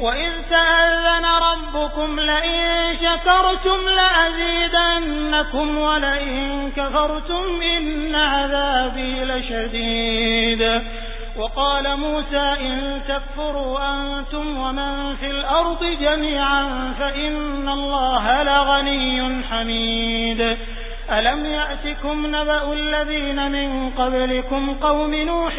وإذ تأذن ربكم لئن شكرتم لأزيدنكم ولئن كفرتم إن عذابي لشديد وقال موسى إن تكفروا أنتم ومن في الأرض جميعا فإن الله لغني حميد ألم يأتكم نبأ الذين من قبلكم قوم نوح